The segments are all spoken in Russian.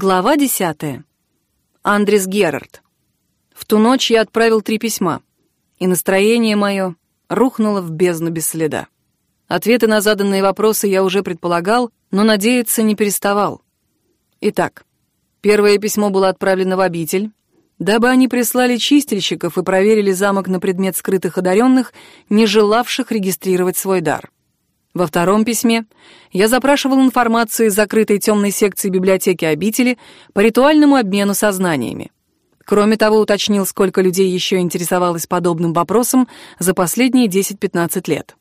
Глава десятая. Андрес Герард. В ту ночь я отправил три письма, и настроение мое рухнуло в бездну без следа. Ответы на заданные вопросы я уже предполагал, но надеяться не переставал. Итак, первое письмо было отправлено в обитель, дабы они прислали чистильщиков и проверили замок на предмет скрытых одаренных, не желавших регистрировать свой дар. Во втором письме я запрашивал информацию из закрытой темной секции библиотеки обители по ритуальному обмену сознаниями. Кроме того, уточнил, сколько людей еще интересовалось подобным вопросом за последние 10-15 лет.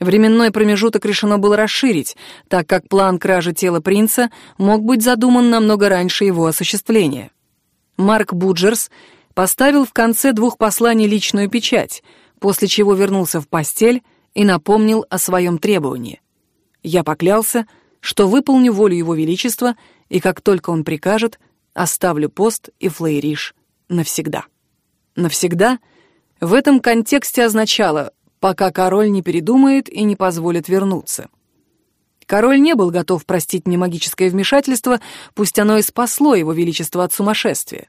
Временной промежуток решено было расширить, так как план кражи тела принца мог быть задуман намного раньше его осуществления. Марк Буджерс поставил в конце двух посланий личную печать, после чего вернулся в постель и напомнил о своем требовании. Я поклялся, что выполню волю Его Величества, и как только он прикажет, оставлю пост и флейриш навсегда. Навсегда в этом контексте означало, пока король не передумает и не позволит вернуться. Король не был готов простить мне магическое вмешательство, пусть оно и спасло его величество от сумасшествия.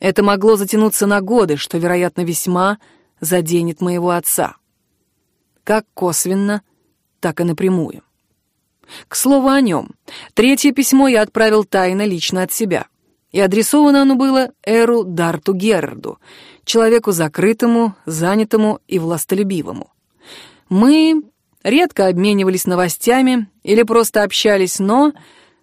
Это могло затянуться на годы, что, вероятно, весьма заденет моего отца как косвенно, так и напрямую. К слову о нем, третье письмо я отправил тайно лично от себя, и адресовано оно было Эру Дарту Герарду, человеку закрытому, занятому и властолюбивому. Мы редко обменивались новостями или просто общались, но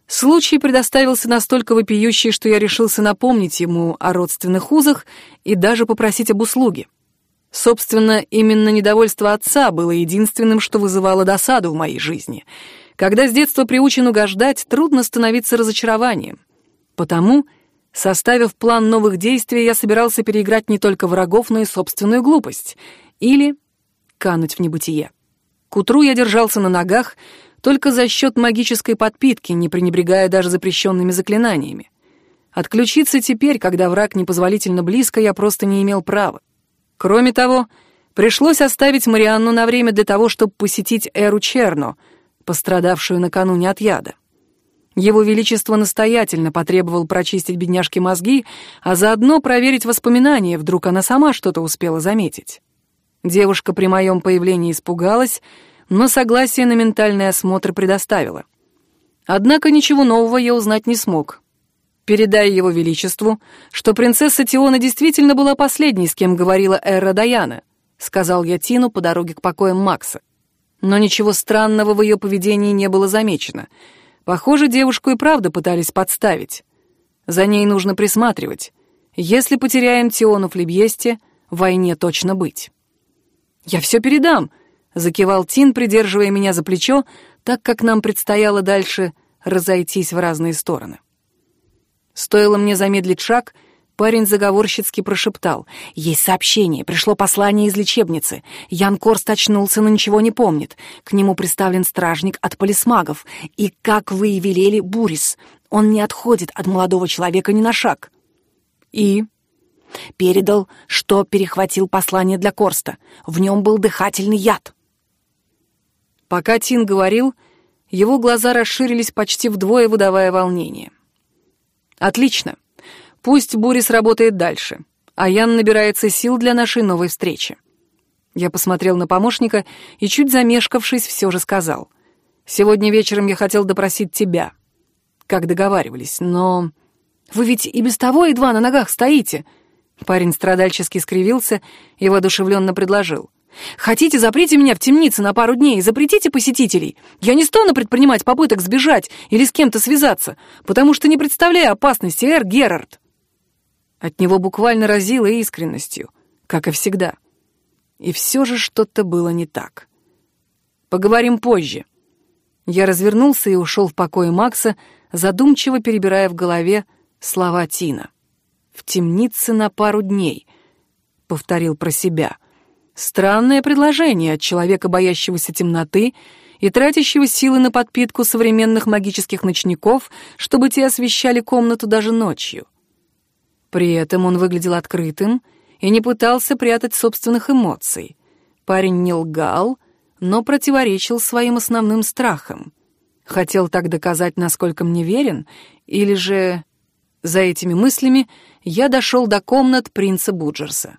случай предоставился настолько вопиющий, что я решился напомнить ему о родственных узах и даже попросить об услуге. Собственно, именно недовольство отца было единственным, что вызывало досаду в моей жизни. Когда с детства приучен угождать, трудно становиться разочарованием. Потому, составив план новых действий, я собирался переиграть не только врагов, но и собственную глупость. Или кануть в небытие. К утру я держался на ногах только за счет магической подпитки, не пренебрегая даже запрещенными заклинаниями. Отключиться теперь, когда враг непозволительно близко, я просто не имел права. Кроме того, пришлось оставить Марианну на время для того, чтобы посетить Эру Черно, пострадавшую накануне от яда. Его Величество настоятельно потребовал прочистить бедняжке мозги, а заодно проверить воспоминания, вдруг она сама что-то успела заметить. Девушка при моем появлении испугалась, но согласие на ментальный осмотр предоставила. Однако ничего нового я узнать не смог. Передай его величеству, что принцесса Тиона действительно была последней, с кем говорила Эра Даяна, сказал я Тину по дороге к покоям Макса. Но ничего странного в ее поведении не было замечено. Похоже, девушку и правда пытались подставить. За ней нужно присматривать. Если потеряем Тиону в Лебьесте, войне точно быть. «Я все передам», — закивал Тин, придерживая меня за плечо, так как нам предстояло дальше разойтись в разные стороны. Стоило мне замедлить шаг, парень заговорщицки прошептал. «Есть сообщение, пришло послание из лечебницы. Ян Корст очнулся, но ничего не помнит. К нему представлен стражник от полисмагов. И, как вы и велели, Бурис. Он не отходит от молодого человека ни на шаг». «И?» Передал, что перехватил послание для Корста. В нем был дыхательный яд. Пока Тин говорил, его глаза расширились почти вдвое, выдавая волнение. Отлично. Пусть Бурис работает дальше, а Ян набирается сил для нашей новой встречи. Я посмотрел на помощника и, чуть замешкавшись, все же сказал. «Сегодня вечером я хотел допросить тебя, как договаривались, но...» «Вы ведь и без того едва на ногах стоите!» Парень страдальчески скривился и воодушевленно предложил. Хотите, заприте меня в темнице на пару дней и запретите посетителей. Я не стану предпринимать попыток сбежать или с кем-то связаться, потому что не представляю опасности, Эр Герард. От него буквально разило искренностью, как и всегда. И все же что-то было не так. Поговорим позже. Я развернулся и ушел в покое Макса, задумчиво перебирая в голове слова Тина. «В темнице на пару дней», — повторил про себя — Странное предложение от человека, боящегося темноты и тратящего силы на подпитку современных магических ночников, чтобы те освещали комнату даже ночью. При этом он выглядел открытым и не пытался прятать собственных эмоций. Парень не лгал, но противоречил своим основным страхам. Хотел так доказать, насколько мне верен, или же... За этими мыслями я дошел до комнат принца Буджерса.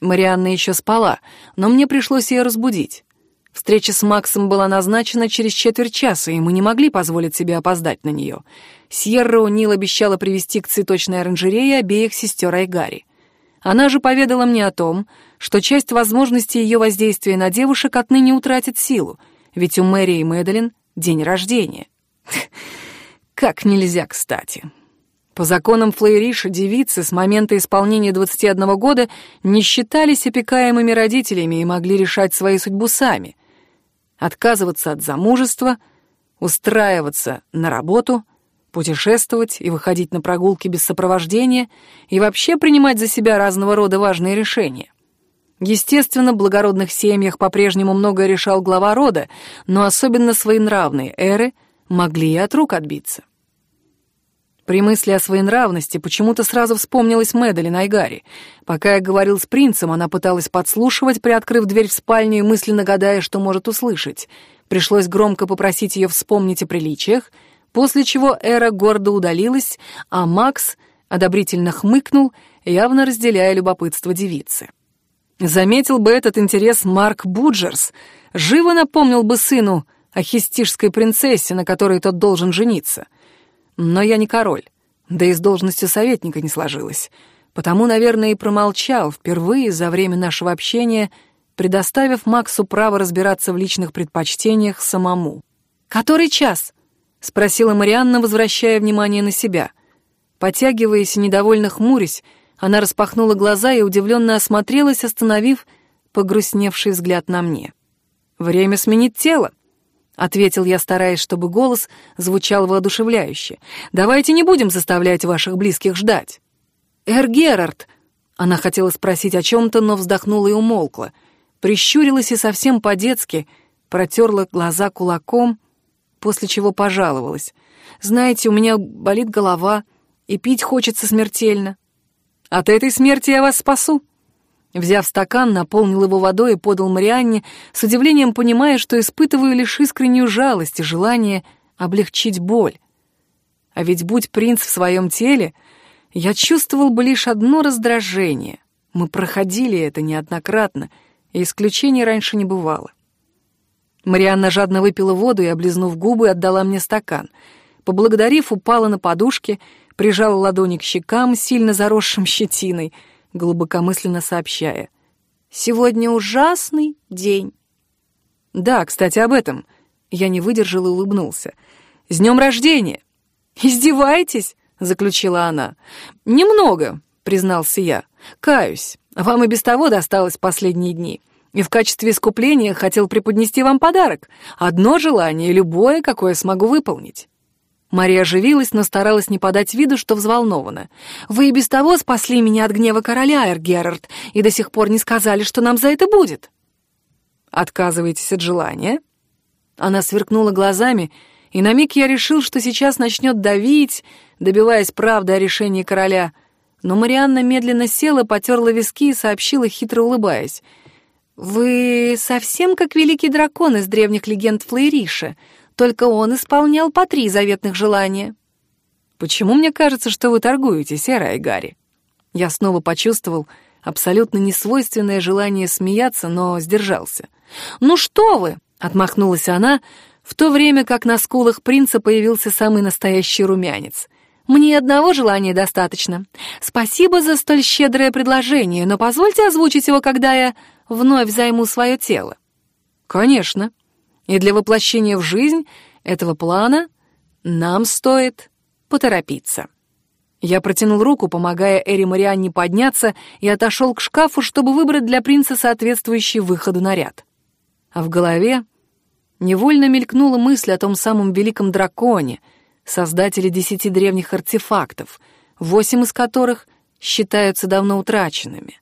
Марианна еще спала, но мне пришлось ее разбудить. Встреча с Максом была назначена через четверть часа, и мы не могли позволить себе опоздать на нее. Сьерра Унил обещала привести к цветочной оранжерее обеих сестер Айгари. Она же поведала мне о том, что часть возможностей ее воздействия на девушек отныне утратит силу, ведь у Мэри и Мэдалин день рождения. Как нельзя кстати. По законам Флейриша девицы с момента исполнения 21 года не считались опекаемыми родителями и могли решать свою судьбу сами. Отказываться от замужества, устраиваться на работу, путешествовать и выходить на прогулки без сопровождения и вообще принимать за себя разного рода важные решения. Естественно, в благородных семьях по-прежнему многое решал глава рода, но особенно своенравные эры могли и от рук отбиться. При мысли о своенравности почему-то сразу вспомнилась Мэдалин Айгари. Пока я говорил с принцем, она пыталась подслушивать, приоткрыв дверь в спальню и мысленно гадая, что может услышать. Пришлось громко попросить ее вспомнить о приличиях, после чего Эра гордо удалилась, а Макс одобрительно хмыкнул, явно разделяя любопытство девицы. Заметил бы этот интерес Марк Буджерс, живо напомнил бы сыну о хистишской принцессе, на которой тот должен жениться — но я не король, да и с должностью советника не сложилось. Потому, наверное, и промолчал впервые за время нашего общения, предоставив Максу право разбираться в личных предпочтениях самому. «Который час?» — спросила Марианна, возвращая внимание на себя. Потягиваясь и недовольно хмурясь, она распахнула глаза и удивленно осмотрелась, остановив погрустневший взгляд на мне. «Время сменить тело», ответил я, стараясь, чтобы голос звучал воодушевляюще. «Давайте не будем заставлять ваших близких ждать». «Эр Герард!» Она хотела спросить о чем-то, но вздохнула и умолкла. Прищурилась и совсем по-детски, протерла глаза кулаком, после чего пожаловалась. «Знаете, у меня болит голова, и пить хочется смертельно. От этой смерти я вас спасу», Взяв стакан, наполнил его водой и подал Марианне, с удивлением понимая, что испытываю лишь искреннюю жалость и желание облегчить боль. А ведь будь принц в своем теле, я чувствовал бы лишь одно раздражение. Мы проходили это неоднократно, и исключений раньше не бывало. Марианна жадно выпила воду и, облизнув губы, отдала мне стакан. Поблагодарив, упала на подушке, прижала ладони к щекам, сильно заросшим щетиной — глубокомысленно сообщая. «Сегодня ужасный день». «Да, кстати, об этом». Я не выдержал и улыбнулся. «С днем рождения!» «Издеваетесь?» — заключила она. «Немного», — признался я. «Каюсь. Вам и без того досталось последние дни. И в качестве искупления хотел преподнести вам подарок. Одно желание, любое, какое смогу выполнить». Мария оживилась, но старалась не подать виду, что взволнована. «Вы и без того спасли меня от гнева короля, Эргерард, и до сих пор не сказали, что нам за это будет». «Отказываетесь от желания?» Она сверкнула глазами, и на миг я решил, что сейчас начнет давить, добиваясь правды о решении короля. Но Марианна медленно села, потерла виски и сообщила, хитро улыбаясь. «Вы совсем как великий дракон из древних легенд Флейриша. Только он исполнял по три заветных желания. Почему мне кажется, что вы торгуете, Сера Гарри? Я снова почувствовал абсолютно несвойственное желание смеяться, но сдержался. «Ну что вы!» — отмахнулась она, в то время как на скулах принца появился самый настоящий румянец. «Мне одного желания достаточно. Спасибо за столь щедрое предложение, но позвольте озвучить его, когда я вновь займу свое тело». «Конечно», и для воплощения в жизнь этого плана нам стоит поторопиться. Я протянул руку, помогая Эри Марианне подняться, и отошел к шкафу, чтобы выбрать для принца соответствующий выходу наряд. А в голове невольно мелькнула мысль о том самом великом драконе, создателе десяти древних артефактов, восемь из которых считаются давно утраченными.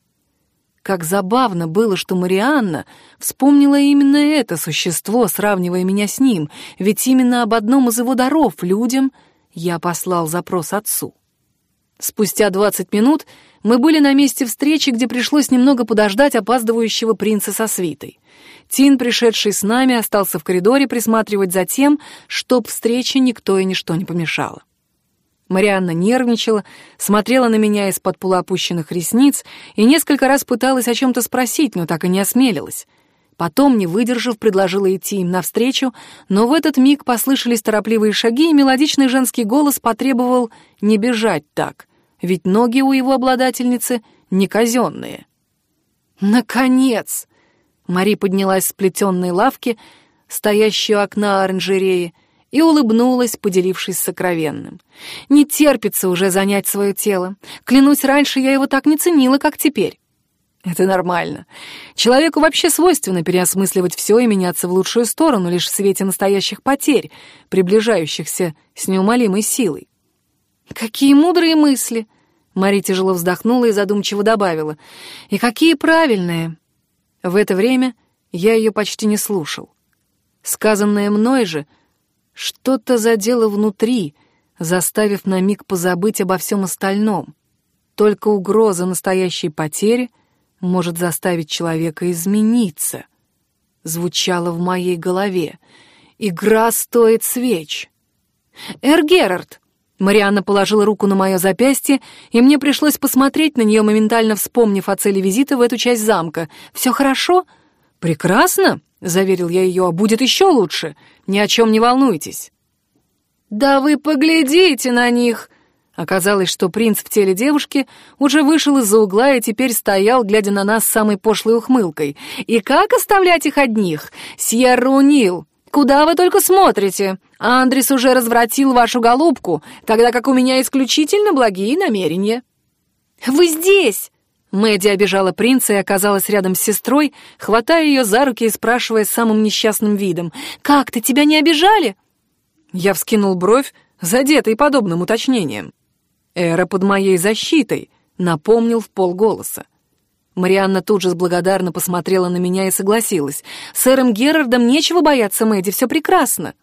Как забавно было, что Марианна вспомнила именно это существо, сравнивая меня с ним, ведь именно об одном из его даров людям я послал запрос отцу. Спустя 20 минут мы были на месте встречи, где пришлось немного подождать опаздывающего принца со свитой. Тин, пришедший с нами, остался в коридоре присматривать за тем, чтоб встрече никто и ничто не помешало. Марианна нервничала, смотрела на меня из-под полуопущенных ресниц и несколько раз пыталась о чем-то спросить, но так и не осмелилась. Потом, не выдержав, предложила идти им навстречу, но в этот миг послышались торопливые шаги, и мелодичный женский голос потребовал не бежать так, ведь ноги у его обладательницы не казенные. «Наконец!» Мари поднялась с плетенной лавки, стоящей у окна оранжереи, и улыбнулась, поделившись сокровенным. «Не терпится уже занять свое тело. Клянусь, раньше я его так не ценила, как теперь». Это нормально. Человеку вообще свойственно переосмысливать все и меняться в лучшую сторону лишь в свете настоящих потерь, приближающихся с неумолимой силой. «Какие мудрые мысли!» Мари тяжело вздохнула и задумчиво добавила. «И какие правильные!» В это время я ее почти не слушал. Сказанное мной же что-то задело внутри, заставив на миг позабыть обо всем остальном. Только угроза настоящей потери — может заставить человека измениться. Звучало в моей голове. «Игра стоит свеч». «Эр Герард!» Марианна положила руку на мое запястье, и мне пришлось посмотреть на нее, моментально вспомнив о цели визита в эту часть замка. «Все хорошо?» «Прекрасно!» — заверил я ее. «А будет еще лучше. Ни о чем не волнуйтесь». «Да вы поглядите на них!» Оказалось, что принц в теле девушки уже вышел из-за угла и теперь стоял, глядя на нас с самой пошлой ухмылкой. «И как оставлять их одних? Сьерра Унил, куда вы только смотрите? Андрес уже развратил вашу голубку, тогда как у меня исключительно благие намерения». «Вы здесь!» Мэдди обижала принца и оказалась рядом с сестрой, хватая ее за руки и спрашивая самым несчастным видом. «Как ты, тебя не обижали?» Я вскинул бровь, задетый подобным уточнением. «Эра под моей защитой», — напомнил в полголоса. Марианна тут же благодарно посмотрела на меня и согласилась. «С Эром Герардом нечего бояться, Мэдди, все прекрасно».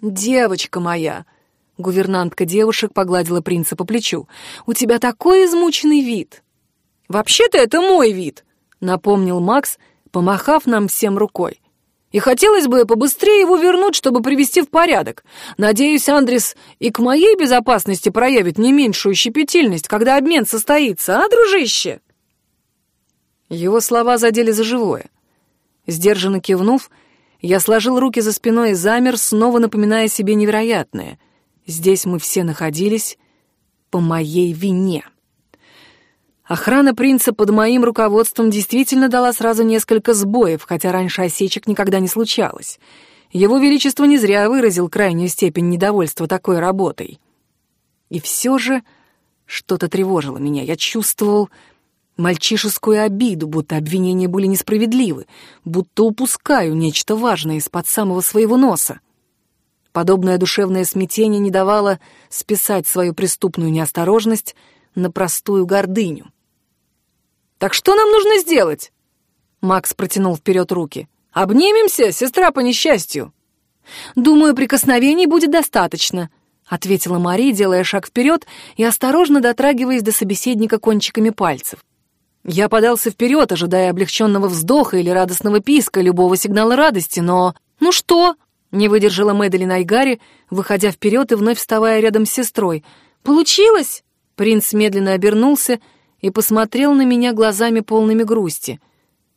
«Девочка моя», — гувернантка девушек погладила принца по плечу, «у тебя такой измученный вид». «Вообще-то это мой вид», — напомнил Макс, помахав нам всем рукой. И хотелось бы побыстрее его вернуть, чтобы привести в порядок. Надеюсь, Андрес и к моей безопасности проявит не меньшую щепетильность, когда обмен состоится, а, дружище?» Его слова задели за живое. Сдержанно кивнув, я сложил руки за спиной и замер, снова напоминая себе невероятное. Здесь мы все находились по моей вине. Охрана принца под моим руководством действительно дала сразу несколько сбоев, хотя раньше осечек никогда не случалось. Его Величество не зря выразил крайнюю степень недовольства такой работой. И все же что-то тревожило меня. Я чувствовал мальчишескую обиду, будто обвинения были несправедливы, будто упускаю нечто важное из-под самого своего носа. Подобное душевное смятение не давало списать свою преступную неосторожность на простую гордыню. Так что нам нужно сделать?» Макс протянул вперед руки. «Обнимемся, сестра по несчастью!» «Думаю, прикосновений будет достаточно», — ответила Мари, делая шаг вперед и осторожно дотрагиваясь до собеседника кончиками пальцев. Я подался вперед, ожидая облегченного вздоха или радостного писка, любого сигнала радости, но... «Ну что?» — не выдержала Мэдалин Айгари, выходя вперед и вновь вставая рядом с сестрой. «Получилось?» Принц медленно обернулся и посмотрел на меня глазами полными грусти.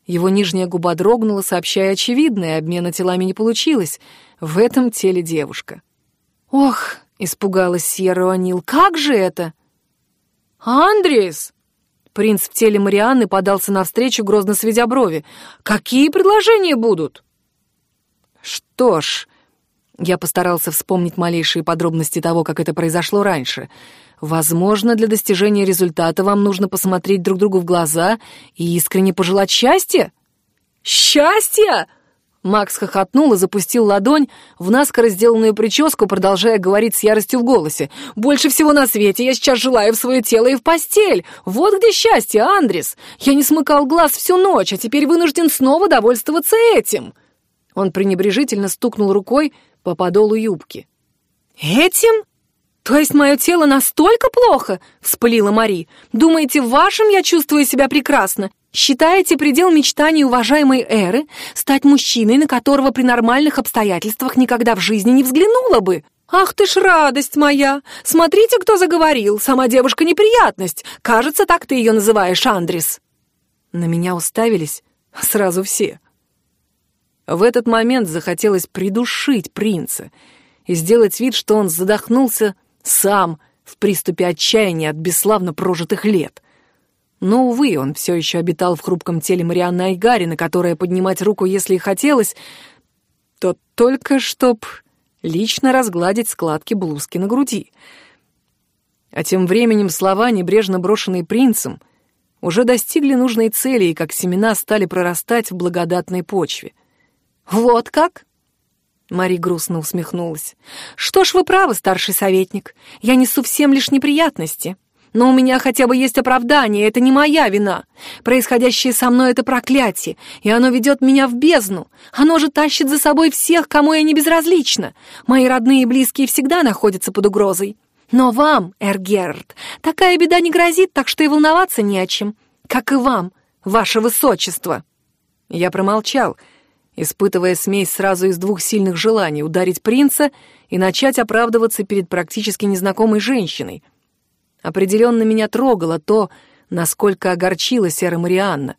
Его нижняя губа дрогнула, сообщая очевидное, обмена телами не получилось. В этом теле девушка. «Ох!» — испугалась Сьерра О'Нил. «Как же это?» «Андрис!» Принц в теле Марианны подался навстречу, грозно сведя брови. «Какие предложения будут?» «Что ж...» Я постарался вспомнить малейшие подробности того, как это произошло раньше — Возможно, для достижения результата вам нужно посмотреть друг другу в глаза и искренне пожелать счастья. Счастья! Макс хохотнул и запустил ладонь в наскоро сделанную прическу, продолжая говорить с яростью в голосе. «Больше всего на свете я сейчас желаю в свое тело и в постель. Вот где счастье, Андрес! Я не смыкал глаз всю ночь, а теперь вынужден снова довольствоваться этим!» Он пренебрежительно стукнул рукой по подолу юбки. «Этим?» «То есть мое тело настолько плохо?» — вспылила Мари. «Думаете, в вашем я чувствую себя прекрасно? Считаете предел мечтаний уважаемой Эры стать мужчиной, на которого при нормальных обстоятельствах никогда в жизни не взглянула бы? Ах ты ж радость моя! Смотрите, кто заговорил! Сама девушка неприятность! Кажется, так ты ее называешь, Андрис!» На меня уставились сразу все. В этот момент захотелось придушить принца и сделать вид, что он задохнулся сам в приступе отчаяния от бесславно прожитых лет. Но, увы, он все еще обитал в хрупком теле Марианны Айгари, на которое поднимать руку, если и хотелось, то только чтоб лично разгладить складки блузки на груди. А тем временем слова, небрежно брошенные принцем, уже достигли нужной цели и как семена стали прорастать в благодатной почве. «Вот как?» Мари грустно усмехнулась. «Что ж вы правы, старший советник. Я несу всем лишь неприятности. Но у меня хотя бы есть оправдание, это не моя вина. Происходящее со мной — это проклятие, и оно ведет меня в бездну. Оно же тащит за собой всех, кому я не безразлична. Мои родные и близкие всегда находятся под угрозой. Но вам, Эргерд, такая беда не грозит, так что и волноваться не о чем. Как и вам, ваше высочество». Я промолчал, — испытывая смесь сразу из двух сильных желаний — ударить принца и начать оправдываться перед практически незнакомой женщиной. Определенно меня трогало то, насколько огорчила Сера Марианна.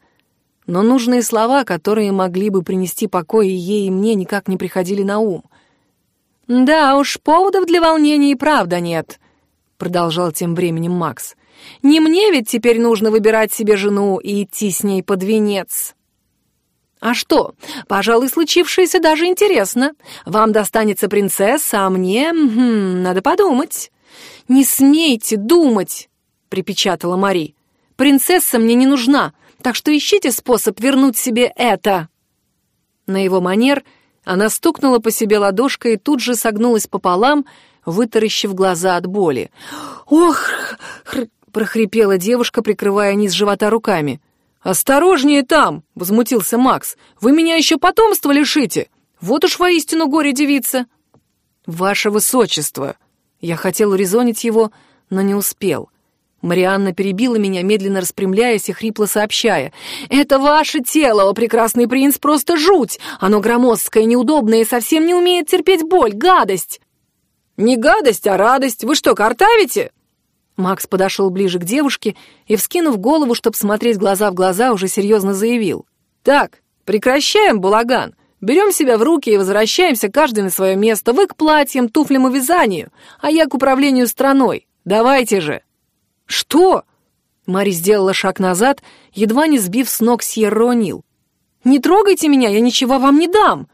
Но нужные слова, которые могли бы принести покой и ей, и мне, никак не приходили на ум. «Да уж, поводов для волнения и правда нет», — продолжал тем временем Макс. «Не мне ведь теперь нужно выбирать себе жену и идти с ней под венец». А что? Пожалуй, случившееся даже интересно. Вам достанется принцесса, а мне... Хм, надо подумать. Не смейте думать, припечатала Мари. Принцесса мне не нужна, так что ищите способ вернуть себе это. На его манер она стукнула по себе ладошкой и тут же согнулась пополам, вытаращив глаза от боли. «Ох!» — прохрипела девушка, прикрывая низ живота руками. «Осторожнее там!» — возмутился Макс. «Вы меня еще потомства лишите! Вот уж воистину горе-девица!» «Ваше высочество!» Я хотел урезонить его, но не успел. Марианна перебила меня, медленно распрямляясь и хрипло сообщая. «Это ваше тело, о прекрасный принц, просто жуть! Оно громоздкое, неудобное и совсем не умеет терпеть боль, гадость!» «Не гадость, а радость! Вы что, картавите?» Макс подошел ближе к девушке и, вскинув голову, чтобы смотреть глаза в глаза, уже серьезно заявил. «Так, прекращаем балаган. Берем себя в руки и возвращаемся каждый на свое место. Вы к платьям, туфлям и вязанию, а я к управлению страной. Давайте же!» «Что?» Мари сделала шаг назад, едва не сбив с ног Сьерро Нил. «Не трогайте меня, я ничего вам не дам!»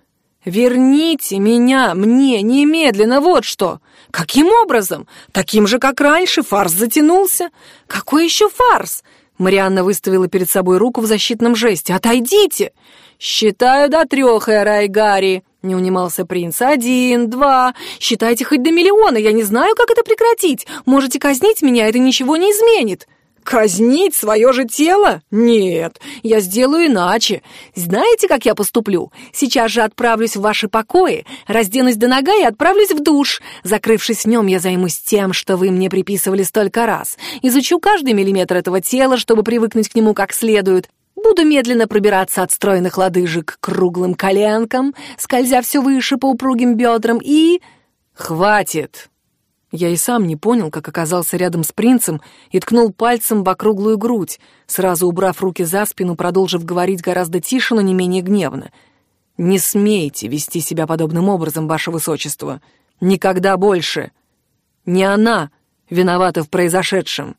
«Верните меня мне немедленно, вот что! Каким образом? Таким же, как раньше, фарс затянулся? Какой еще фарс?» Марианна выставила перед собой руку в защитном жесте. «Отойдите!» «Считаю до трех, Эра и Гарри!» Не унимался принц. «Один, два. Считайте хоть до миллиона. Я не знаю, как это прекратить. Можете казнить меня, это ничего не изменит». Казнить свое же тело? Нет, я сделаю иначе. Знаете, как я поступлю? Сейчас же отправлюсь в ваши покои, разденусь до нога и отправлюсь в душ. Закрывшись в нем, я займусь тем, что вы мне приписывали столько раз. Изучу каждый миллиметр этого тела, чтобы привыкнуть к нему как следует. Буду медленно пробираться от стройных лодыжек к круглым коленкам, скользя все выше по упругим бедрам и... Хватит! Я и сам не понял, как оказался рядом с принцем и ткнул пальцем в округлую грудь, сразу убрав руки за спину, продолжив говорить гораздо тише, но не менее гневно. «Не смейте вести себя подобным образом, ваше высочество. Никогда больше. Не она виновата в произошедшем.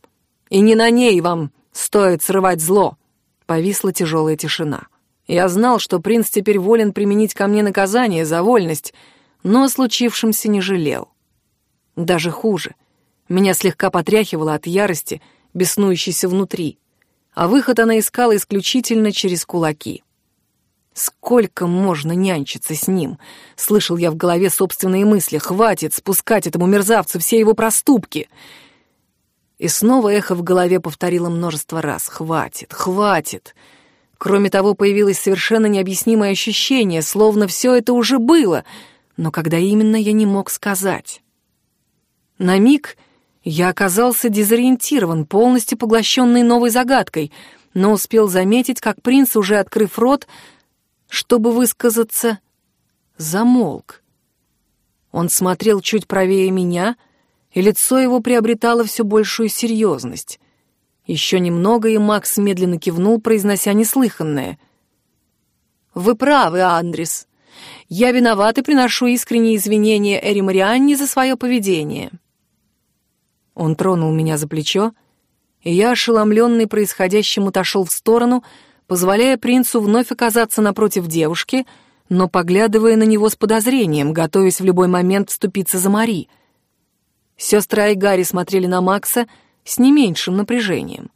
И не на ней вам стоит срывать зло». Повисла тяжелая тишина. Я знал, что принц теперь волен применить ко мне наказание за вольность, но о случившемся не жалел. Даже хуже. Меня слегка потряхивало от ярости, беснующейся внутри, а выход она искала исключительно через кулаки. «Сколько можно нянчиться с ним?» — слышал я в голове собственные мысли. «Хватит спускать этому мерзавцу все его проступки!» И снова эхо в голове повторило множество раз. «Хватит, хватит!» Кроме того, появилось совершенно необъяснимое ощущение, словно все это уже было, но когда именно я не мог сказать. На миг я оказался дезориентирован, полностью поглощенный новой загадкой, но успел заметить, как принц, уже открыв рот, чтобы высказаться, замолк. Он смотрел чуть правее меня, и лицо его приобретало все большую серьезность. Еще немного, и Макс медленно кивнул, произнося неслыханное. «Вы правы, Андрес. Я виноват и приношу искренние извинения Эри Марианне за свое поведение». Он тронул меня за плечо, и я, ошеломленный происходящим, отошел в сторону, позволяя принцу вновь оказаться напротив девушки, но поглядывая на него с подозрением, готовясь в любой момент вступиться за Мари. Сестры Айгари смотрели на Макса с не меньшим напряжением.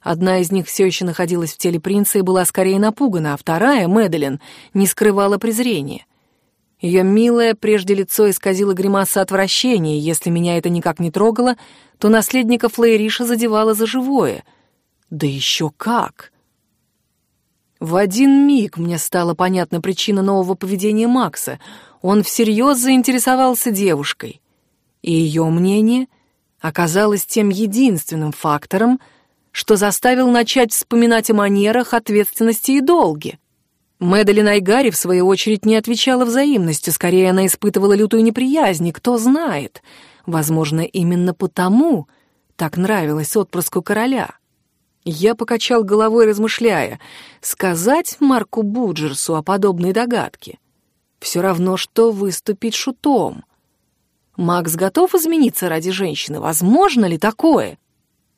Одна из них все еще находилась в теле принца и была скорее напугана, а вторая, Мэдалин, не скрывала презрения — ее милое прежде лицо исказило гримаса отвращения, и если меня это никак не трогало, то наследника Флейриша задевало за живое. Да еще как! В один миг мне стала понятна причина нового поведения Макса. Он всерьез заинтересовался девушкой. И ее мнение оказалось тем единственным фактором, что заставил начать вспоминать о манерах, ответственности и долге. Мэдалин Айгари, в свою очередь, не отвечала взаимностью, скорее она испытывала лютую неприязнь, кто знает. Возможно, именно потому так нравилось отпрыску короля. Я покачал головой, размышляя, сказать Марку Буджерсу о подобной догадке. Все равно, что выступить шутом. Макс готов измениться ради женщины? Возможно ли такое?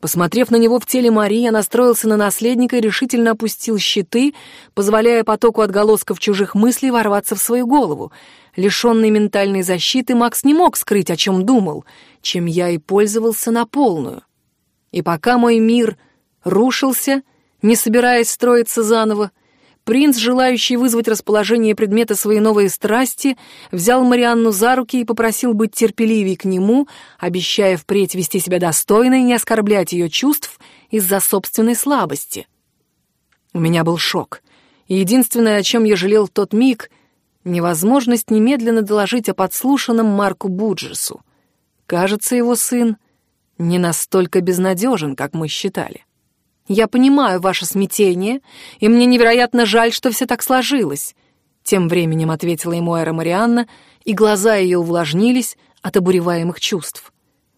Посмотрев на него в теле Марии, я настроился на наследника и решительно опустил щиты, позволяя потоку отголосков чужих мыслей ворваться в свою голову. Лишенный ментальной защиты, Макс не мог скрыть, о чем думал, чем я и пользовался на полную. И пока мой мир рушился, не собираясь строиться заново, Принц, желающий вызвать расположение предмета своей новой страсти, взял Марианну за руки и попросил быть терпеливей к нему, обещая впредь вести себя достойно и не оскорблять ее чувств из-за собственной слабости. У меня был шок, и единственное, о чем я жалел в тот миг, невозможность немедленно доложить о подслушанном Марку Буджерсу. Кажется, его сын не настолько безнадежен, как мы считали. Я понимаю ваше смятение, и мне невероятно жаль, что все так сложилось. Тем временем ответила ему Эра Марианна, и глаза ее увлажнились от обуреваемых чувств.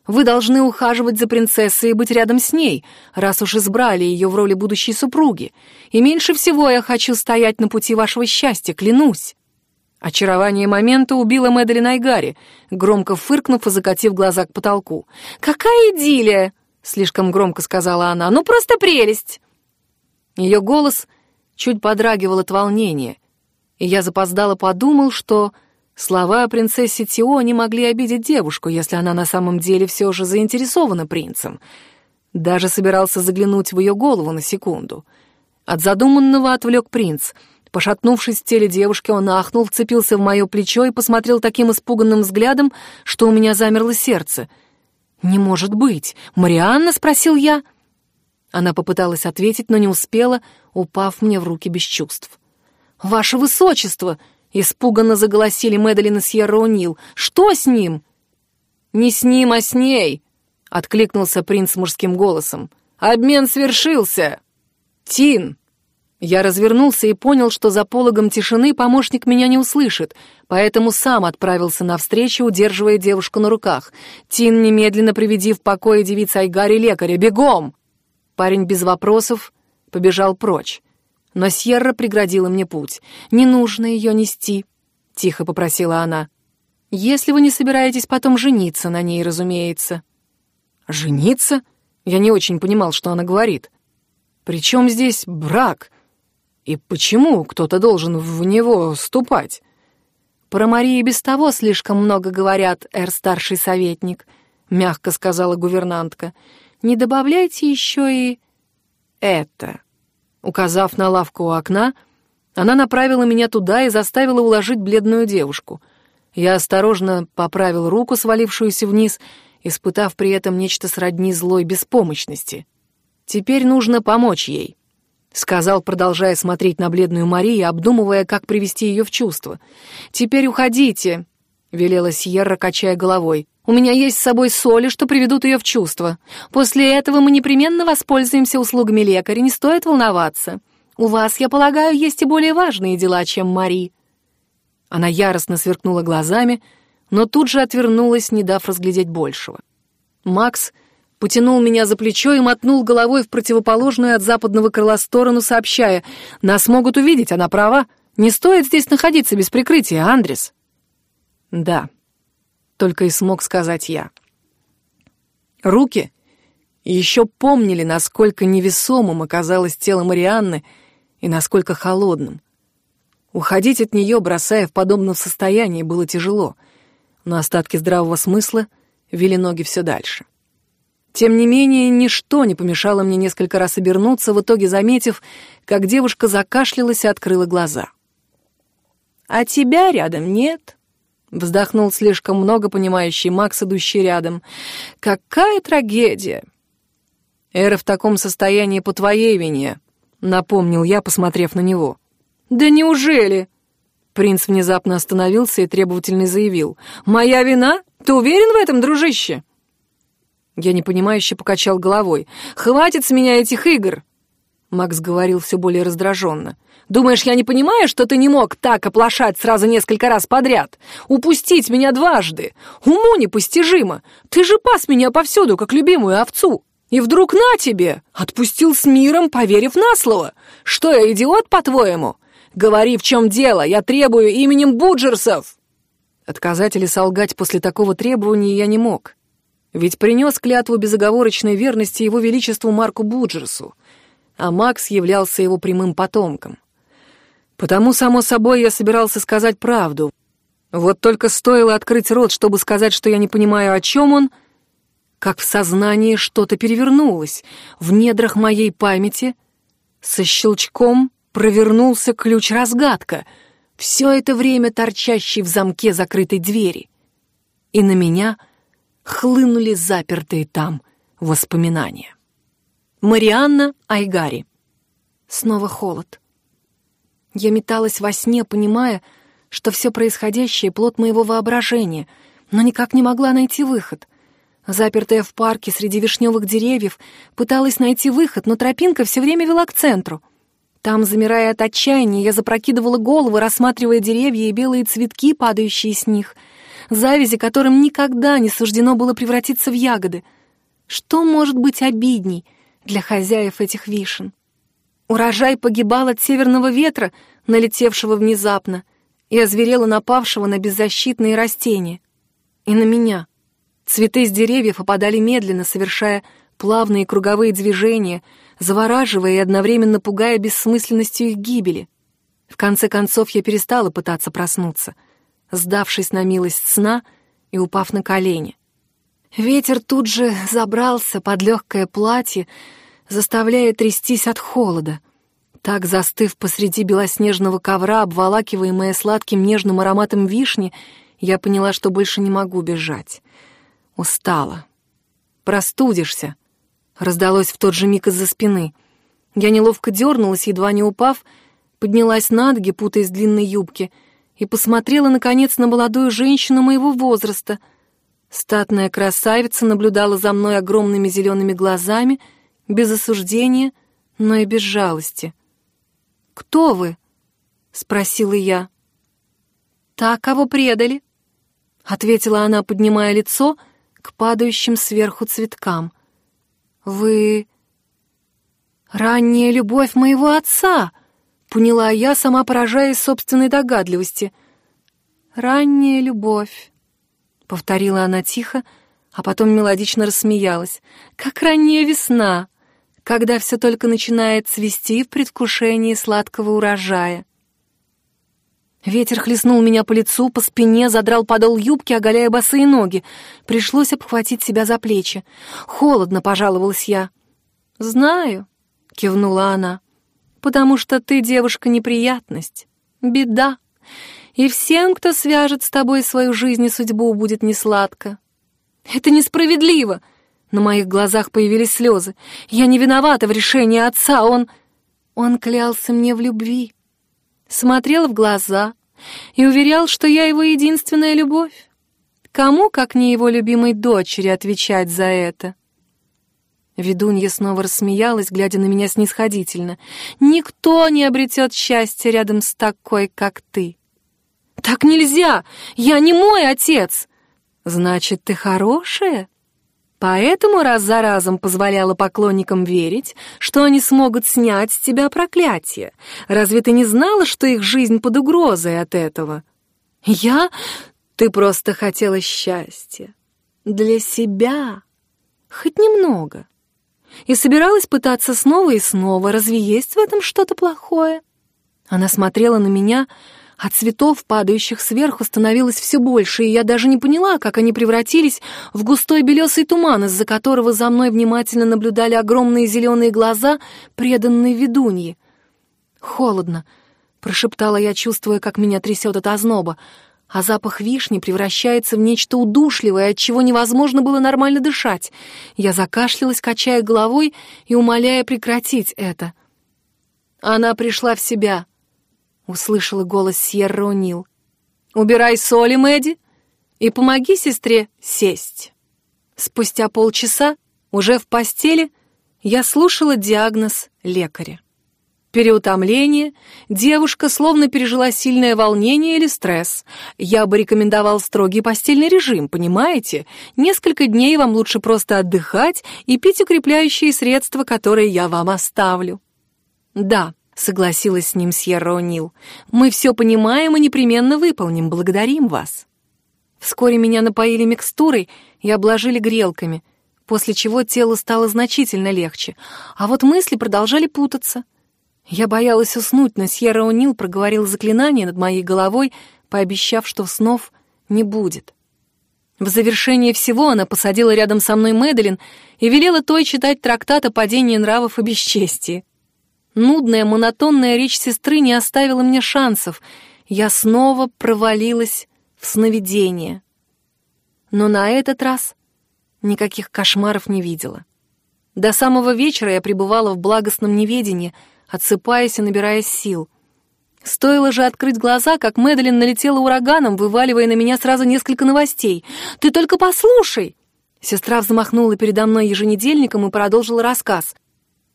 Вы должны ухаживать за принцессой и быть рядом с ней, раз уж избрали ее в роли будущей супруги. И меньше всего я хочу стоять на пути вашего счастья, клянусь. Очарование момента убило Мэдалин Айгари, громко фыркнув и закатив глаза к потолку. «Какая идиллия!» — слишком громко сказала она. «Ну, просто прелесть!» Ее голос чуть подрагивал от волнения, и я запоздало подумал, что слова о принцессе Тио не могли обидеть девушку, если она на самом деле все же заинтересована принцем. Даже собирался заглянуть в ее голову на секунду. От задуманного отвлек принц. Пошатнувшись в теле девушки, он ахнул, вцепился в мое плечо и посмотрел таким испуганным взглядом, что у меня замерло сердце — «Не может быть! Марианна?» — спросил я. Она попыталась ответить, но не успела, упав мне в руки без чувств. «Ваше высочество!» — испуганно заголосили Мэдалин и Сьерра О'Нил. «Что с ним?» «Не с ним, а с ней!» — откликнулся принц мужским голосом. «Обмен свершился!» «Тин!» Я развернулся и понял, что за пологом тишины помощник меня не услышит, поэтому сам отправился навстречу, удерживая девушку на руках. «Тин, немедленно приведи в покое девица Айгари лекаря! Бегом!» Парень без вопросов побежал прочь. Но Сьерра преградила мне путь. «Не нужно ее нести», — тихо попросила она. «Если вы не собираетесь потом жениться на ней, разумеется». «Жениться?» Я не очень понимал, что она говорит. «При чем здесь брак?» И почему кто-то должен в него ступать? Про Марии без того слишком много говорят, эр старший советник, мягко сказала гувернантка. Не добавляйте еще и это. Указав на лавку у окна, она направила меня туда и заставила уложить бледную девушку. Я осторожно поправил руку, свалившуюся вниз, испытав при этом нечто сродни злой беспомощности. Теперь нужно помочь ей. — сказал, продолжая смотреть на бледную Марию, обдумывая, как привести ее в чувство. «Теперь уходите. — велела Сьерра, качая головой. «У меня есть с собой соли, что приведут ее в чувство. После этого мы непременно воспользуемся услугами лекаря, не стоит волноваться. У вас, я полагаю, есть и более важные дела, чем Мари». Она яростно сверкнула глазами, но тут же отвернулась, не дав разглядеть большего. Макс потянул меня за плечо и мотнул головой в противоположную от западного крыла сторону, сообщая, «Нас могут увидеть, она права. Не стоит здесь находиться без прикрытия, Андрес». «Да», — только и смог сказать я. Руки еще помнили, насколько невесомым оказалось тело Марианны и насколько холодным. Уходить от нее, бросая в подобном состоянии, было тяжело, но остатки здравого смысла вели ноги все дальше. Тем не менее, ничто не помешало мне несколько раз обернуться, в итоге заметив, как девушка закашлялась и открыла глаза. «А тебя рядом нет», — вздохнул слишком много понимающий Макс, идущий рядом. «Какая трагедия!» «Эра в таком состоянии по твоей вине», — напомнил я, посмотрев на него. «Да неужели?» Принц внезапно остановился и требовательно заявил. «Моя вина? Ты уверен в этом, дружище?» Я непонимающе покачал головой. «Хватит с меня этих игр!» Макс говорил все более раздраженно. «Думаешь, я не понимаю, что ты не мог так оплошать сразу несколько раз подряд? Упустить меня дважды? Уму непостижимо! Ты же пас меня повсюду, как любимую овцу! И вдруг на тебе! Отпустил с миром, поверив на слово! Что я, идиот, по-твоему? Говори, в чем дело, я требую именем Буджерсов!» Отказать или солгать после такого требования я не мог. Ведь принес клятву безоговорочной верности его величеству Марку Буджерсу, а Макс являлся его прямым потомком. Потому, само собой, я собирался сказать правду. Вот только стоило открыть рот, чтобы сказать, что я не понимаю, о чем он, как в сознании что-то перевернулось. В недрах моей памяти со щелчком провернулся ключ-разгадка, все это время торчащий в замке закрытой двери. И на меня хлынули запертые там воспоминания. Марианна Айгари. Снова холод. Я металась во сне, понимая, что все происходящее — плод моего воображения, но никак не могла найти выход. Запертая в парке среди вишневых деревьев, пыталась найти выход, но тропинка все время вела к центру. Там, замирая от отчаяния, я запрокидывала голову, рассматривая деревья и белые цветки, падающие с них, завязи, которым никогда не суждено было превратиться в ягоды. Что может быть обидней для хозяев этих вишен? Урожай погибал от северного ветра, налетевшего внезапно, и озверело напавшего на беззащитные растения. И на меня. Цветы с деревьев опадали медленно, совершая плавные круговые движения — завораживая и одновременно пугая бессмысленностью их гибели. В конце концов я перестала пытаться проснуться, сдавшись на милость сна и упав на колени. Ветер тут же забрался под легкое платье, заставляя трястись от холода. Так, застыв посреди белоснежного ковра, обволакиваемая сладким нежным ароматом вишни, я поняла, что больше не могу бежать. Устала. Простудишься, раздалось в тот же миг из-за спины. Я неловко дернулась, едва не упав, поднялась на ноги, путаясь в длинной юбке, и посмотрела, наконец, на молодую женщину моего возраста. Статная красавица наблюдала за мной огромными зелеными глазами, без осуждения, но и без жалости. «Кто вы?» — спросила я. «Та, кого предали», — ответила она, поднимая лицо к падающим сверху цветкам — «Вы... ранняя любовь моего отца!» — поняла я, сама поражаясь собственной догадливости. «Ранняя любовь», — повторила она тихо, а потом мелодично рассмеялась, «как ранняя весна, когда все только начинает цвести в предвкушении сладкого урожая». Ветер хлестнул меня по лицу, по спине, задрал подол юбки, оголяя босые ноги. Пришлось обхватить себя за плечи. Холодно, пожаловалась я. «Знаю», — кивнула она, — «потому что ты девушка-неприятность, беда, и всем, кто свяжет с тобой свою жизнь и судьбу, будет несладко». «Это несправедливо!» На моих глазах появились слезы. «Я не виновата в решении отца, он...» Он клялся мне в любви смотрел в глаза, и уверял, что я его единственная любовь. Кому, как не его любимой дочери, отвечать за это? Ведунья снова рассмеялась, глядя на меня снисходительно. «Никто не обретет счастья рядом с такой, как ты». «Так нельзя! Я не мой отец!» «Значит, ты хорошая?» Поэтому раз за разом позволяла поклонникам верить, что они смогут снять с тебя проклятие. Разве ты не знала, что их жизнь под угрозой от этого? Я... Ты просто хотела счастья. Для себя. Хоть немного. И собиралась пытаться снова и снова. Разве есть в этом что-то плохое? Она смотрела на меня, а цветов, падающих сверху, становилось все больше, и я даже не поняла, как они превратились в густой белесый туман, из-за которого за мной внимательно наблюдали огромные зеленые глаза преданной ведуньи. «Холодно», — прошептала я, чувствуя, как меня трясет от озноба, а запах вишни превращается в нечто удушливое, от чего невозможно было нормально дышать. Я закашлялась, качая головой и умоляя прекратить это. Она пришла в себя —— услышала голос Сьерра О'Нил. «Убирай соли, Мэдди, и помоги сестре сесть». Спустя полчаса, уже в постели, я слушала диагноз лекаря. Переутомление, девушка словно пережила сильное волнение или стресс. Я бы рекомендовал строгий постельный режим, понимаете? Несколько дней вам лучше просто отдыхать и пить укрепляющие средства, которые я вам оставлю. Да, согласилась с ним Сьерра О'Нил. «Мы все понимаем и непременно выполним. Благодарим вас». Вскоре меня напоили микстурой и обложили грелками, после чего тело стало значительно легче, а вот мысли продолжали путаться. Я боялась уснуть, но Сьерра О'Нил проговорил заклинание над моей головой, пообещав, что снов не будет. В завершение всего она посадила рядом со мной Мэдалин и велела той читать трактат о падении нравов и бесчестии. Нудная, монотонная речь сестры не оставила мне шансов. Я снова провалилась в сновидение. Но на этот раз никаких кошмаров не видела. До самого вечера я пребывала в благостном неведении, отсыпаясь и набирая сил. Стоило же открыть глаза, как Мэдалин налетела ураганом, вываливая на меня сразу несколько новостей. «Ты только послушай!» Сестра взмахнула передо мной еженедельником и продолжила рассказ.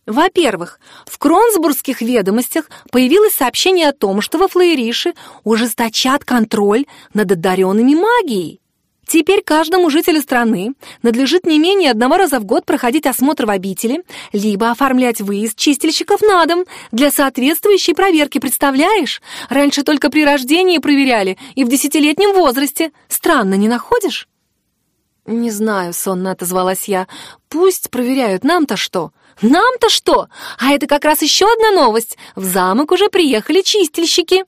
Во-первых, в Кронсбургских ведомостях появилось сообщение о том, что во Флейрише ужесточат контроль над одаренными магией. Теперь каждому жителю страны надлежит не менее одного раза в год проходить осмотр в обители, либо оформлять выезд чистильщиков на дом для соответствующей проверки, представляешь? Раньше только при рождении проверяли и в десятилетнем возрасте. Странно, не находишь? «Не знаю», — сонно отозвалась я. «Пусть проверяют, нам-то что?» «Нам-то что? А это как раз еще одна новость. В замок уже приехали чистильщики».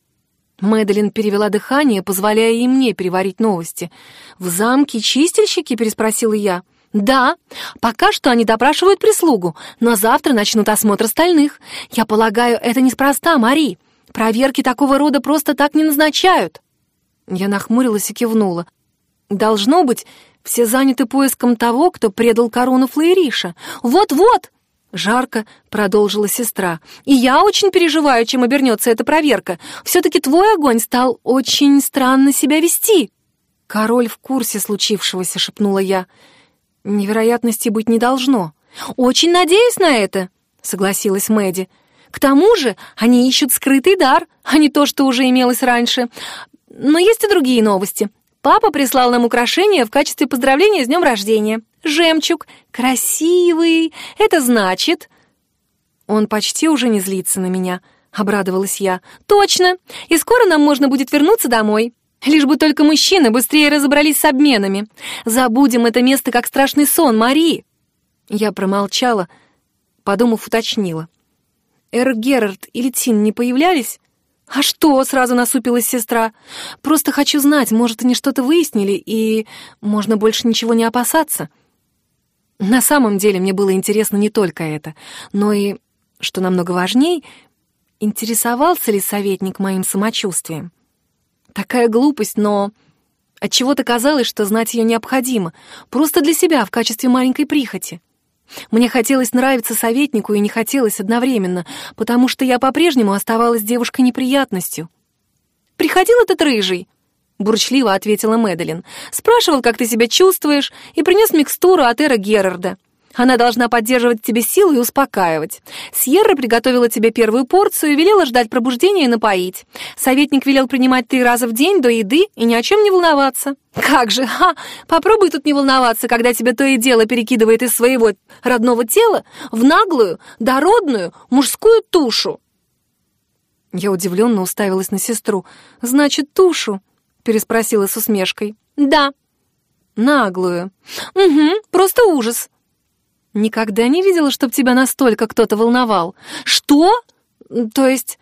Мэдалин перевела дыхание, позволяя и мне переварить новости. «В замке чистильщики?» — переспросила я. «Да, пока что они допрашивают прислугу, но завтра начнут осмотр остальных. Я полагаю, это неспроста, Мари. Проверки такого рода просто так не назначают». Я нахмурилась и кивнула. «Должно быть, все заняты поиском того, кто предал корону Флейриша. Вот-вот!» Жарко продолжила сестра. «И я очень переживаю, чем обернется эта проверка. Все-таки твой огонь стал очень странно себя вести». «Король в курсе случившегося», — шепнула я. «Невероятности быть не должно». «Очень надеюсь на это», — согласилась Мэдди. «К тому же они ищут скрытый дар, а не то, что уже имелось раньше. Но есть и другие новости. Папа прислал нам украшение в качестве поздравления с днем рождения. Жемчуг. Красивый. Это значит...» Он почти уже не злится на меня, обрадовалась я. «Точно! И скоро нам можно будет вернуться домой. Лишь бы только мужчины быстрее разобрались с обменами. Забудем это место как страшный сон, Мари!» Я промолчала, подумав, уточнила. «Эр Герард или Тин не появлялись?» «А что?» — сразу насупилась сестра. «Просто хочу знать, может, они что-то выяснили, и можно больше ничего не опасаться». На самом деле мне было интересно не только это, но и, что намного важней, интересовался ли советник моим самочувствием. Такая глупость, но отчего-то казалось, что знать ее необходимо, просто для себя, в качестве маленькой прихоти. Мне хотелось нравиться советнику и не хотелось одновременно, потому что я по-прежнему оставалась девушкой неприятностью. приходил этот рыжий?» Бурчливо ответила Мэдалин. «Спрашивал, как ты себя чувствуешь, и принес микстуру от Эра Герарда. Она должна поддерживать тебе силы и успокаивать. Сьерра приготовила тебе первую порцию и велела ждать пробуждения и напоить. Советник велел принимать три раза в день до еды и ни о чем не волноваться. Как же, ха! Попробуй тут не волноваться, когда тебя то и дело перекидывает из своего родного тела в наглую, дородную, мужскую тушу. Я удивленно уставилась на сестру. «Значит, тушу?» — переспросила с усмешкой. «Да». «Наглую». «Угу, просто ужас». Никогда не видела, чтоб тебя настолько кто-то волновал. Что? То есть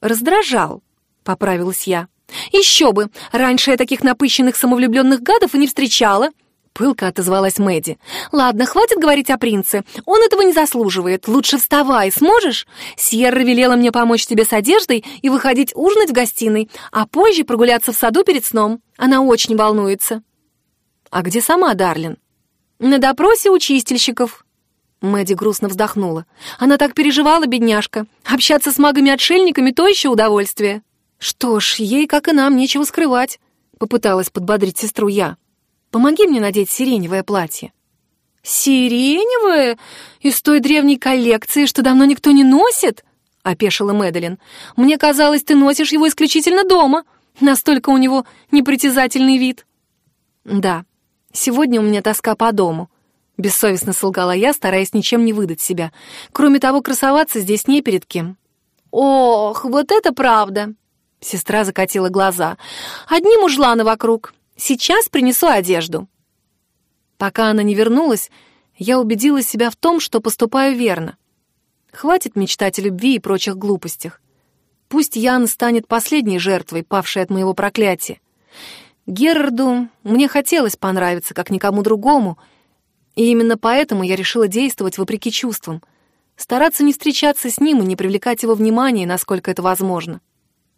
раздражал, поправилась я. Еще бы! Раньше я таких напыщенных самовлюбленных гадов и не встречала. Пылко отозвалась Мэдди. «Ладно, хватит говорить о принце. Он этого не заслуживает. Лучше вставай, сможешь? Сьерра велела мне помочь тебе с одеждой и выходить ужинать в гостиной, а позже прогуляться в саду перед сном. Она очень волнуется». «А где сама Дарлин?» «На допросе у чистильщиков», Мэдди грустно вздохнула. Она так переживала, бедняжка. Общаться с магами-отшельниками — то еще удовольствие. Что ж, ей, как и нам, нечего скрывать. Попыталась подбодрить сестру я. Помоги мне надеть сиреневое платье. «Сиреневое? Из той древней коллекции, что давно никто не носит?» — опешила Мэдалин. «Мне казалось, ты носишь его исключительно дома. Настолько у него непритязательный вид». «Да, сегодня у меня тоска по дому», Бессовестно солгала я, стараясь ничем не выдать себя. Кроме того, красоваться здесь не перед кем. «Ох, вот это правда!» Сестра закатила глаза. «Одни мужланы вокруг. Сейчас принесу одежду». Пока она не вернулась, я убедила себя в том, что поступаю верно. Хватит мечтать о любви и прочих глупостях. Пусть Ян станет последней жертвой, павшей от моего проклятия. Герарду мне хотелось понравиться, как никому другому — и именно поэтому я решила действовать вопреки чувствам, стараться не встречаться с ним и не привлекать его внимания, насколько это возможно.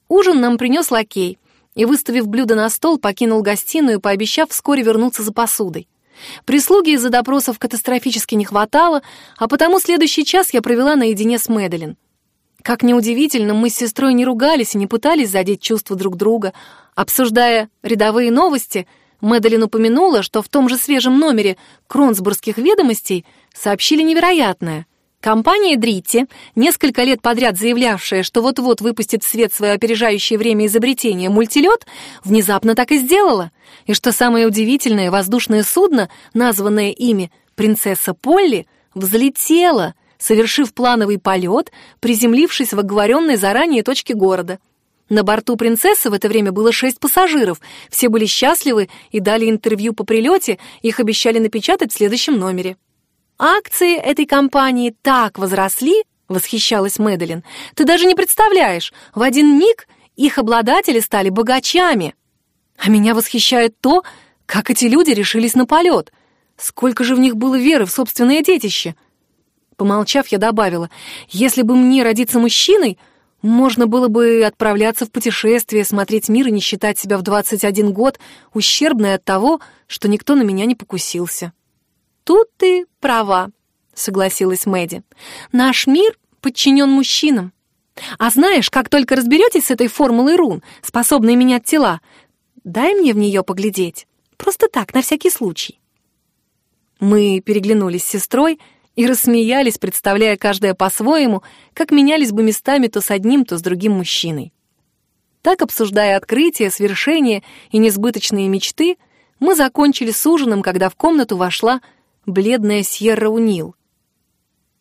Ужин нам принес лакей, и, выставив блюдо на стол, покинул гостиную, пообещав вскоре вернуться за посудой. Прислуги из-за допросов катастрофически не хватало, а потому следующий час я провела наедине с Мэдалин. Как неудивительно, мы с сестрой не ругались и не пытались задеть чувства друг друга. Обсуждая рядовые новости — Мэдалин упомянула, что в том же свежем номере «Кронсбургских ведомостей» сообщили невероятное. Компания Дритти, несколько лет подряд заявлявшая, что вот-вот выпустит в свет свое опережающее время изобретение мультилет, внезапно так и сделала. И что самое удивительное, воздушное судно, названное ими «Принцесса Полли», взлетело, совершив плановый полет, приземлившись в оговоренной заранее точке города — на борту принцессы в это время было шесть пассажиров. Все были счастливы и дали интервью по прилете, их обещали напечатать в следующем номере. «Акции этой компании так возросли», — восхищалась Мэдалин. «Ты даже не представляешь, в один миг их обладатели стали богачами. А меня восхищает то, как эти люди решились на полет. Сколько же в них было веры в собственное детище?» Помолчав, я добавила, «Если бы мне родиться мужчиной, можно было бы отправляться в путешествие, смотреть мир и не считать себя в 21 год ущербной от того, что никто на меня не покусился. «Тут ты права», — согласилась Мэдди. «Наш мир подчинен мужчинам. А знаешь, как только разберетесь с этой формулой рун, способной менять тела, дай мне в нее поглядеть. Просто так, на всякий случай». Мы переглянулись с сестрой, — и рассмеялись, представляя каждая по-своему, как менялись бы местами то с одним, то с другим мужчиной. Так, обсуждая открытия, свершения и несбыточные мечты, мы закончили с ужином, когда в комнату вошла бледная Сьерра Унил.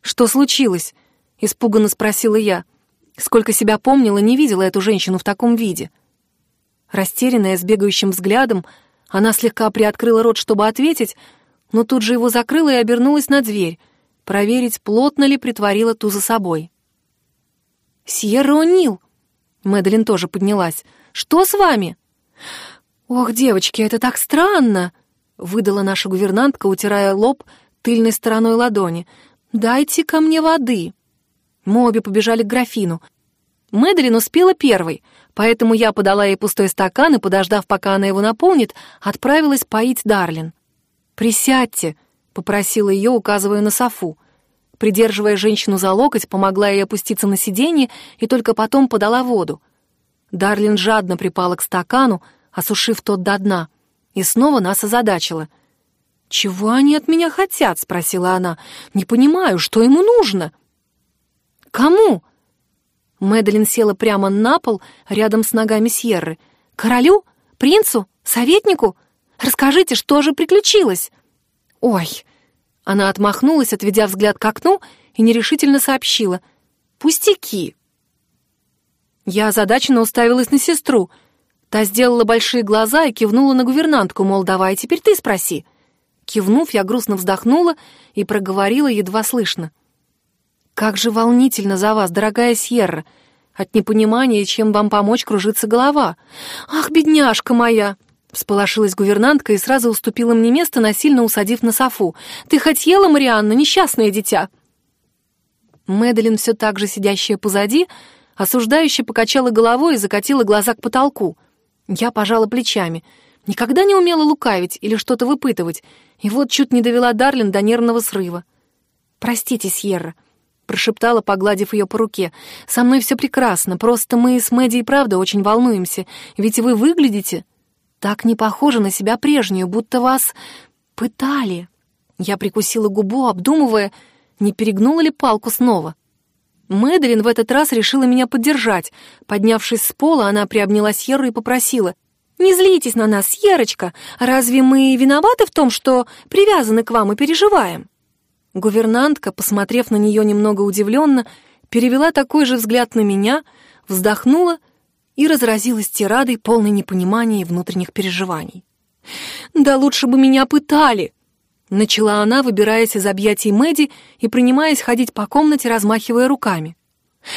«Что случилось?» — испуганно спросила я. Сколько себя помнила, не видела эту женщину в таком виде. Растерянная, с бегающим взглядом, она слегка приоткрыла рот, чтобы ответить, но тут же его закрыла и обернулась на дверь, проверить, плотно ли притворила ту за собой. «Сьерра О'Нил!» Мэдалин тоже поднялась. «Что с вами?» «Ох, девочки, это так странно!» выдала наша гувернантка, утирая лоб тыльной стороной ладони. «Дайте ко мне воды!» Мы обе побежали к графину. Мэдалин успела первой, поэтому я подала ей пустой стакан и, подождав, пока она его наполнит, отправилась поить Дарлин. «Присядьте!» Попросила ее, указывая на софу. Придерживая женщину за локоть, помогла ей опуститься на сиденье и только потом подала воду. Дарлин жадно припала к стакану, осушив тот до дна, и снова нас озадачила. «Чего они от меня хотят?» — спросила она. «Не понимаю, что ему нужно?» «Кому?» Мэдалин села прямо на пол, рядом с ногами Сьерры. «Королю? Принцу? Советнику? Расскажите, что же приключилось?» «Ой!» Она отмахнулась, отведя взгляд к окну, и нерешительно сообщила. «Пустяки!» Я озадаченно уставилась на сестру. Та сделала большие глаза и кивнула на гувернантку, мол, давай, теперь ты спроси. Кивнув, я грустно вздохнула и проговорила едва слышно. «Как же волнительно за вас, дорогая Сьерра! От непонимания, чем вам помочь, кружится голова. Ах, бедняжка моя!» Всполошилась гувернантка и сразу уступила мне место, насильно усадив на софу. «Ты хоть ела, Марианна, несчастное дитя?» Мэдалин, все так же сидящая позади, осуждающе покачала головой и закатила глаза к потолку. Я пожала плечами. Никогда не умела лукавить или что-то выпытывать, и вот чуть не довела Дарлин до нервного срыва. «Простите, Сьерра», прошептала, погладив ее по руке. «Со мной все прекрасно, просто мы с Мэдди и правда очень волнуемся, ведь вы выглядите так не похоже на себя прежнюю, будто вас пытали». Я прикусила губу, обдумывая, не перегнула ли палку снова. Мэдалин в этот раз решила меня поддержать. Поднявшись с пола, она приобняла Сьерру и попросила. «Не злитесь на нас, Сьерочка. Разве мы виноваты в том, что привязаны к вам и переживаем?» Гувернантка, посмотрев на нее немного удивленно, перевела такой же взгляд на меня, вздохнула и разразилась тирадой, полной непонимания и внутренних переживаний. «Да лучше бы меня пытали!» Начала она, выбираясь из объятий Мэдди и принимаясь ходить по комнате, размахивая руками.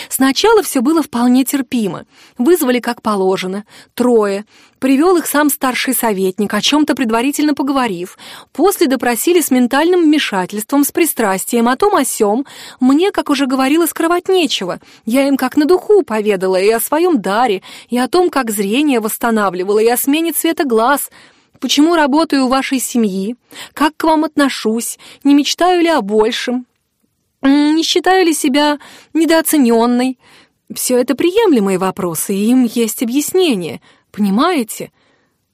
Сначала все было вполне терпимо. Вызвали как положено. Трое. Привел их сам старший советник, о чем-то предварительно поговорив. После допросили с ментальным вмешательством, с пристрастием, о том о сём. Мне, как уже говорила, скрывать нечего. Я им как на духу поведала и о своем даре, и о том, как зрение восстанавливала, и о смене цвета глаз — Почему работаю у вашей семьи? Как к вам отношусь? Не мечтаю ли о большем? Не считаю ли себя недооцененной? Все это приемлемые вопросы, и им есть объяснение, понимаете?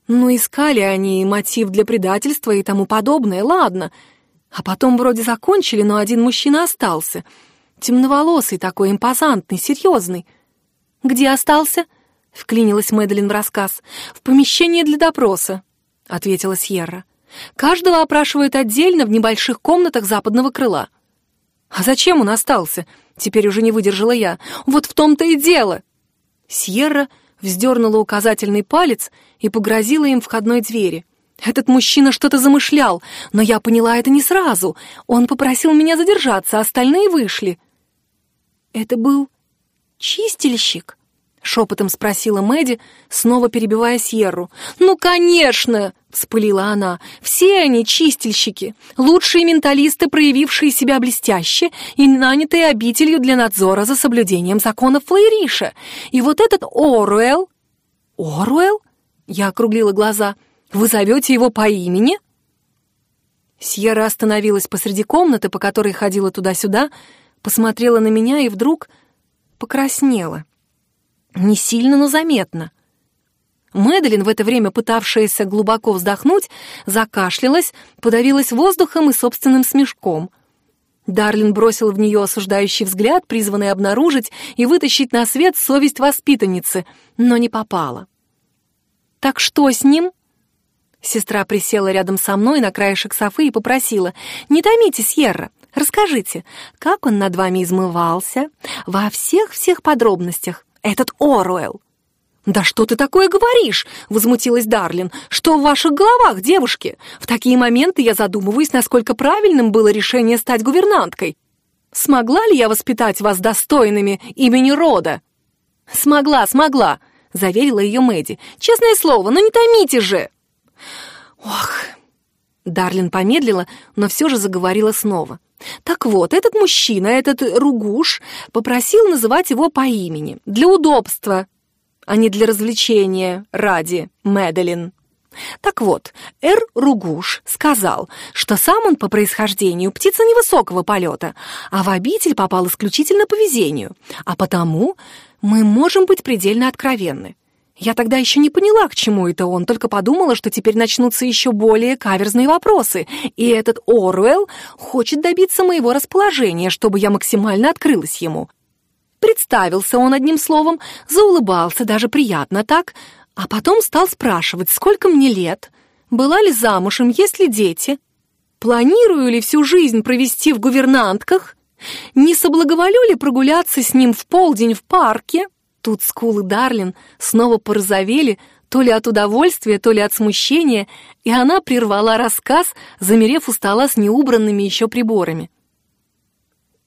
Но искали они мотив для предательства и тому подобное, ладно. А потом вроде закончили, но один мужчина остался. Темноволосый такой, импозантный, серьезный. «Где остался?» — вклинилась Мэдалин в рассказ. «В помещении для допроса», — ответила Сьерра. «Каждого опрашивают отдельно в небольших комнатах западного крыла. «А зачем он остался?» — теперь уже не выдержала я. «Вот в том-то и дело!» Сьерра вздернула указательный палец и погрозила им входной двери. Этот мужчина что-то замышлял, но я поняла это не сразу. Он попросил меня задержаться, а остальные вышли. Это был чистильщик. Шепотом спросила Мэдди, снова перебивая Сьерру. «Ну, конечно!» — вспылила она. «Все они чистильщики, лучшие менталисты, проявившие себя блестяще и нанятые обителью для надзора за соблюдением законов Флейриша. И вот этот Оруэлл...» «Оруэлл?» — я округлила глаза. «Вы зовете его по имени?» Сьерра остановилась посреди комнаты, по которой ходила туда-сюда, посмотрела на меня и вдруг покраснела. Не сильно, но заметно. Мэдалин, в это время пытавшаяся глубоко вздохнуть, закашлялась, подавилась воздухом и собственным смешком. Дарлин бросил в нее осуждающий взгляд, призванный обнаружить и вытащить на свет совесть воспитанницы, но не попала. «Так что с ним?» Сестра присела рядом со мной на краешек софы и попросила, «Не томите, Сьерра, расскажите, как он над вами измывался во всех-всех подробностях, этот Оруэлл!» «Да что ты такое говоришь?» — возмутилась Дарлин. «Что в ваших головах, девушки? В такие моменты я задумываюсь, насколько правильным было решение стать гувернанткой. Смогла ли я воспитать вас достойными имени рода?» «Смогла, смогла», — заверила ее Мэдди. «Честное слово, но не томите же!» «Ох!» Дарлин помедлила, но все же заговорила снова. Так вот, этот мужчина, этот Ругуш, попросил называть его по имени, для удобства, а не для развлечения ради, Мэдалин. Так вот, Эр Ругуш сказал, что сам он по происхождению птица невысокого полета, а в обитель попал исключительно по везению, а потому мы можем быть предельно откровенны. Я тогда еще не поняла, к чему это он, только подумала, что теперь начнутся еще более каверзные вопросы, и этот Оруэлл хочет добиться моего расположения, чтобы я максимально открылась ему. Представился он одним словом, заулыбался, даже приятно так, а потом стал спрашивать, сколько мне лет, была ли замужем, есть ли дети, планирую ли всю жизнь провести в гувернантках, не соблаговолю ли прогуляться с ним в полдень в парке. Тут скулы Дарлин снова порозовели, то ли от удовольствия, то ли от смущения, и она прервала рассказ, замерев у стола с неубранными еще приборами.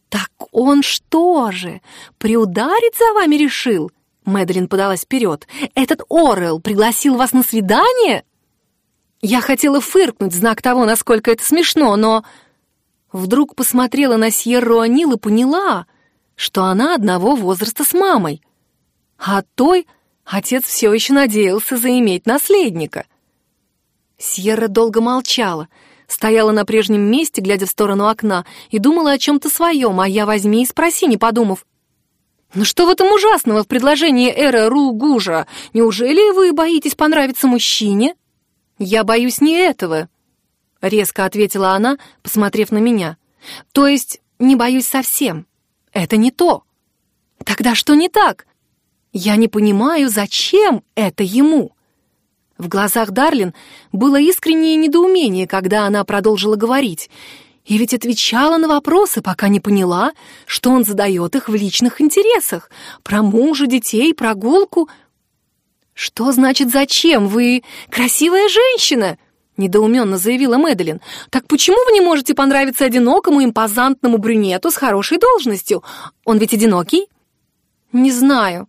«Так он что же, приударить за вами решил?» Мэдлин подалась вперед. «Этот Орел пригласил вас на свидание?» Я хотела фыркнуть, знак того, насколько это смешно, но... Вдруг посмотрела на Сьерру Анил и поняла, что она одного возраста с мамой. А той отец все еще надеялся заиметь наследника. Сьерра долго молчала, стояла на прежнем месте, глядя в сторону окна, и думала о чем-то своем, а я возьми и спроси, не подумав. «Ну что в этом ужасного в предложении Эра Ругужа? Неужели вы боитесь понравиться мужчине?» «Я боюсь не этого», — резко ответила она, посмотрев на меня. «То есть не боюсь совсем. Это не то». «Тогда что не так? Я не понимаю, зачем это ему?» В глазах Дарлин было искреннее недоумение, когда она продолжила говорить, и ведь отвечала на вопросы, пока не поняла, что он задает их в личных интересах, про мужа, детей, прогулку. «Что значит зачем? Вы красивая женщина!» — недоуменно заявила Мэдалин. «Так почему вы не можете понравиться одинокому импозантному брюнету с хорошей должностью? Он ведь одинокий?» «Не знаю», —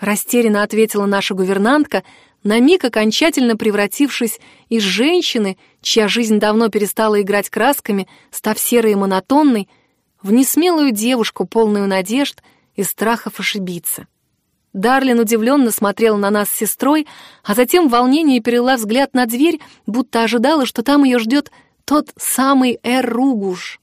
растерянно ответила наша гувернантка, на миг окончательно превратившись из женщины, чья жизнь давно перестала играть красками, став серой и монотонной, в несмелую девушку, полную надежд и страхов ошибиться. Дарлин удивленно смотрела на нас с сестрой, а затем в волнении перела взгляд на дверь, будто ожидала, что там ее ждет тот самый Эр Ругуш.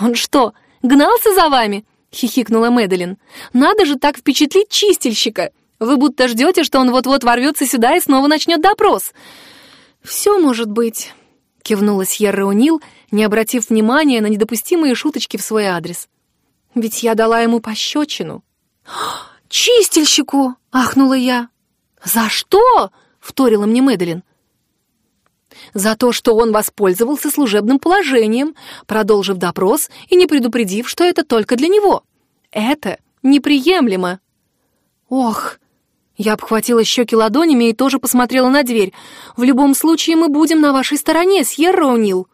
«Он что, гнался за вами?» — хихикнула Мэдалин. «Надо же так впечатлить чистильщика! Вы будто ждете, что он вот-вот ворвется сюда и снова начнет допрос». «Все может быть», — кивнула Сьерра Унил, не обратив внимания на недопустимые шуточки в свой адрес. «Ведь я дала ему пощечину». «Чистильщику!» — ахнула я. «За что?» — вторила мне Мэдалин. «За то, что он воспользовался служебным положением, продолжив допрос и не предупредив, что это только для него. Это неприемлемо». «Ох!» Я обхватила щеки ладонями и тоже посмотрела на дверь. «В любом случае мы будем на вашей стороне, Сьерра О'Нил».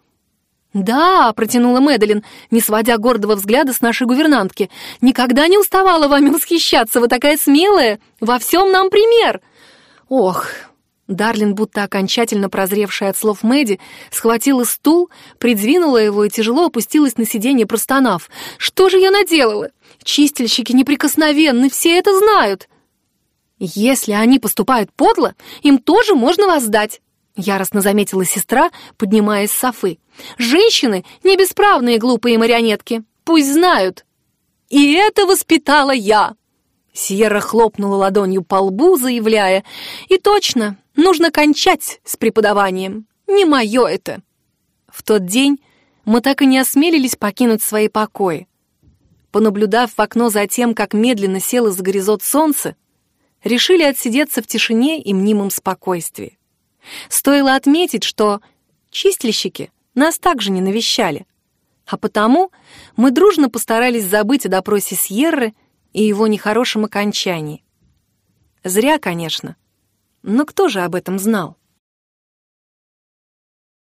«Да», — протянула Мэдалин, не сводя гордого взгляда с нашей гувернантки. «Никогда не уставала вами восхищаться, вы такая смелая! Во всем нам пример!» «Ох!» Дарлин, будто окончательно прозревшая от слов Мэдди, схватила стул, придвинула его и тяжело опустилась на сиденье, простонав. «Что же я наделала? Чистильщики неприкосновенны, все это знают!» «Если они поступают подло, им тоже можно воздать», — яростно заметила сестра, поднимаясь с софы. «Женщины — не бесправные глупые марионетки, пусть знают». «И это воспитала я!» Сьерра хлопнула ладонью по лбу, заявляя. «И точно, нужно кончать с преподаванием. Не мое это!» В тот день мы так и не осмелились покинуть свои покои. Понаблюдав в окно за тем, как медленно село за горизонт солнце, решили отсидеться в тишине и мнимом спокойствии. Стоило отметить, что чистильщики нас также не навещали, а потому мы дружно постарались забыть о допросе Сьерры и его нехорошем окончании. Зря, конечно, но кто же об этом знал?